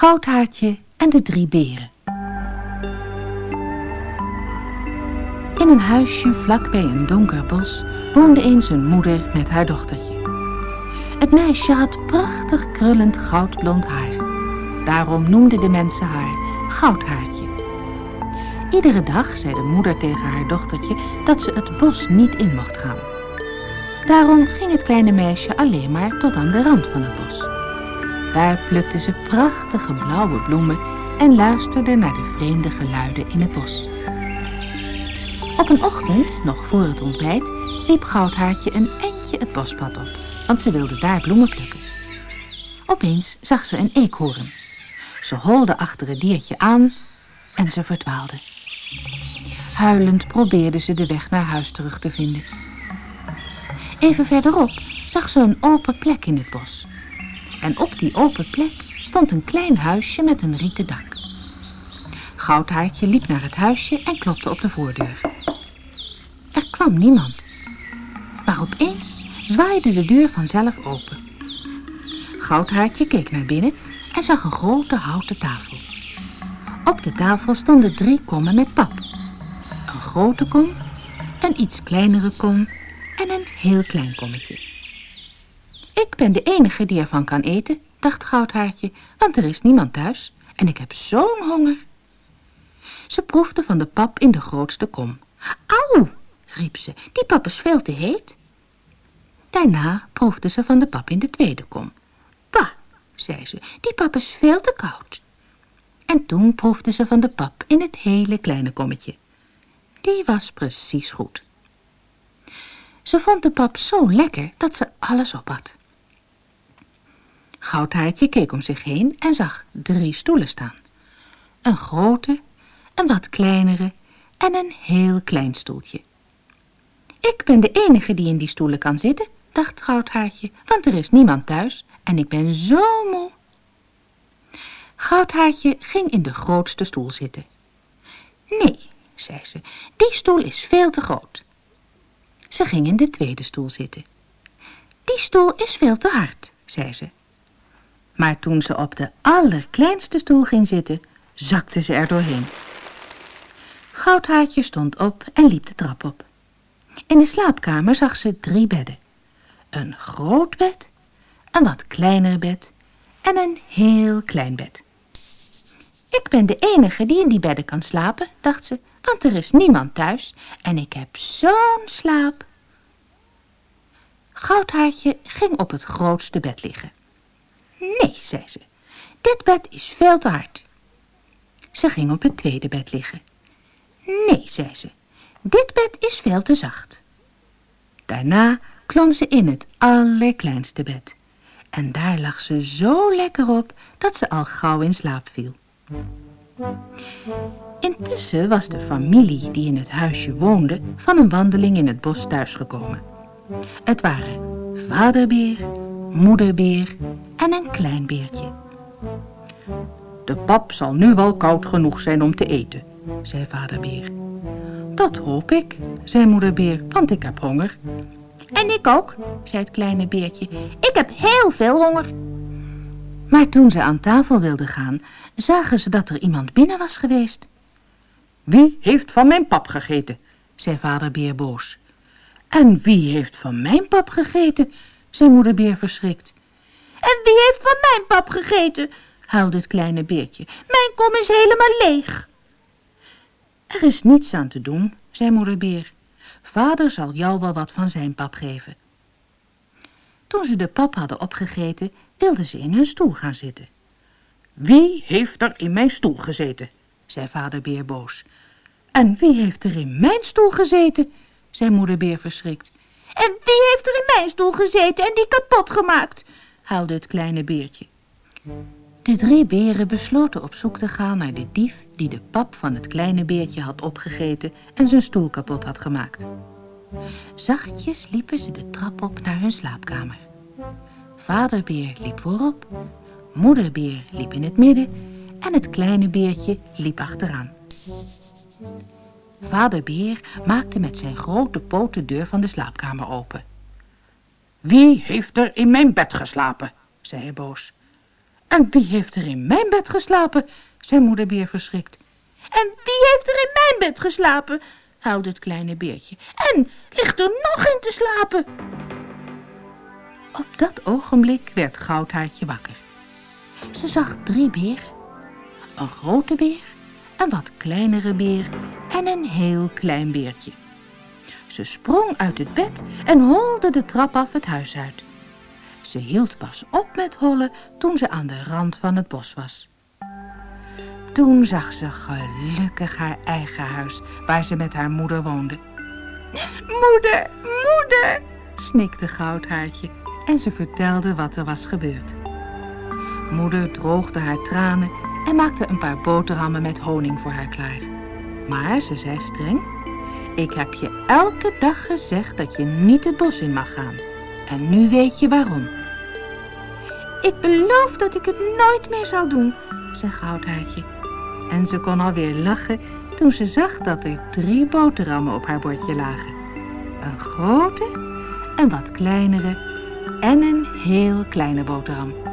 Goudhaartje en de drie beren. In een huisje vlakbij een donker bos woonde eens een moeder met haar dochtertje. Het meisje had prachtig krullend goudblond haar. Daarom noemden de mensen haar Goudhaartje. Iedere dag zei de moeder tegen haar dochtertje dat ze het bos niet in mocht gaan. Daarom ging het kleine meisje alleen maar tot aan de rand van het bos. Daar plukte ze prachtige blauwe bloemen en luisterde naar de vreemde geluiden in het bos. Op een ochtend, nog voor het ontbijt, liep Goudhaartje een eindje het bospad op, want ze wilde daar bloemen plukken. Opeens zag ze een eekhoorn. Ze holde achter het diertje aan en ze verdwaalde. Huilend probeerde ze de weg naar huis terug te vinden. Even verderop zag ze een open plek in het bos. En op die open plek stond een klein huisje met een rieten dak. Goudhaartje liep naar het huisje en klopte op de voordeur. Er kwam niemand. Maar opeens zwaaide de deur vanzelf open. Goudhaartje keek naar binnen en zag een grote houten tafel. Op de tafel stonden drie kommen met pap. Een grote kom, een iets kleinere kom en een heel klein kommetje. Ik ben de enige die ervan kan eten, dacht Goudhaartje, want er is niemand thuis en ik heb zo'n honger. Ze proefde van de pap in de grootste kom. Auw, riep ze, die pap is veel te heet. Daarna proefde ze van de pap in de tweede kom. Bah, zei ze, die pap is veel te koud. En toen proefde ze van de pap in het hele kleine kommetje. Die was precies goed. Ze vond de pap zo lekker dat ze alles op had. Goudhaartje keek om zich heen en zag drie stoelen staan. Een grote, een wat kleinere en een heel klein stoeltje. Ik ben de enige die in die stoelen kan zitten, dacht Goudhaartje, want er is niemand thuis en ik ben zo moe. Goudhaartje ging in de grootste stoel zitten. Nee, zei ze, die stoel is veel te groot. Ze ging in de tweede stoel zitten. Die stoel is veel te hard, zei ze. Maar toen ze op de allerkleinste stoel ging zitten, zakte ze er doorheen. Goudhaartje stond op en liep de trap op. In de slaapkamer zag ze drie bedden. Een groot bed, een wat kleiner bed en een heel klein bed. Ik ben de enige die in die bedden kan slapen, dacht ze, want er is niemand thuis en ik heb zo'n slaap. Goudhaartje ging op het grootste bed liggen. Nee, zei ze, dit bed is veel te hard. Ze ging op het tweede bed liggen. Nee, zei ze, dit bed is veel te zacht. Daarna klom ze in het allerkleinste bed. En daar lag ze zo lekker op dat ze al gauw in slaap viel. Intussen was de familie die in het huisje woonde van een wandeling in het bos thuisgekomen. Het waren vaderbeer, moederbeer en een klein beertje. De pap zal nu wel koud genoeg zijn om te eten, zei vaderbeer. Dat hoop ik, zei moederbeer, want ik heb honger. En ik ook, zei het kleine beertje. Ik heb heel veel honger. Maar toen ze aan tafel wilden gaan, zagen ze dat er iemand binnen was geweest. Wie heeft van mijn pap gegeten? zei vader Beer boos. En wie heeft van mijn pap gegeten? Zei moeder Beer verschrikt. En wie heeft van mijn pap gegeten? huilde het kleine beertje. Mijn kom is helemaal leeg. Er is niets aan te doen, zei moeder Beer. Vader zal jou wel wat van zijn pap geven. Toen ze de pap hadden opgegeten, wilden ze in hun stoel gaan zitten. Wie heeft er in mijn stoel gezeten? zei vader Beer boos. En wie heeft er in mijn stoel gezeten? zei moeder Beer verschrikt. En wie heeft er in mijn stoel gezeten en die kapot gemaakt? huilde het kleine beertje. De drie beren besloten op zoek te gaan naar de dief die de pap van het kleine beertje had opgegeten en zijn stoel kapot had gemaakt. Zachtjes liepen ze de trap op naar hun slaapkamer. Vaderbeer liep voorop, moederbeer liep in het midden en het kleine beertje liep achteraan. Vaderbeer maakte met zijn grote poot de deur van de slaapkamer open. Wie heeft er in mijn bed geslapen? zei hij boos. En wie heeft er in mijn bed geslapen? zei moeder beer verschrikt. En wie heeft er in mijn bed geslapen? huilde het kleine beertje. En ligt er nog in te slapen? Op dat ogenblik werd Goudhaartje wakker. Ze zag drie beren. Een grote beer, een wat kleinere beer en een heel klein beertje. Ze sprong uit het bed en holde de trap af het huis uit. Ze hield pas op met hollen toen ze aan de rand van het bos was. Toen zag ze gelukkig haar eigen huis, waar ze met haar moeder woonde. Moeder, moeder, snikte Goudhaartje en ze vertelde wat er was gebeurd. Moeder droogde haar tranen en maakte een paar boterhammen met honing voor haar klaar. Maar ze zei streng, ik heb je elke dag gezegd dat je niet het bos in mag gaan. En nu weet je waarom. Ik beloof dat ik het nooit meer zal doen, zei Goudhaartje. En ze kon alweer lachen toen ze zag dat er drie boterhammen op haar bordje lagen. Een grote, een wat kleinere en een heel kleine boterham.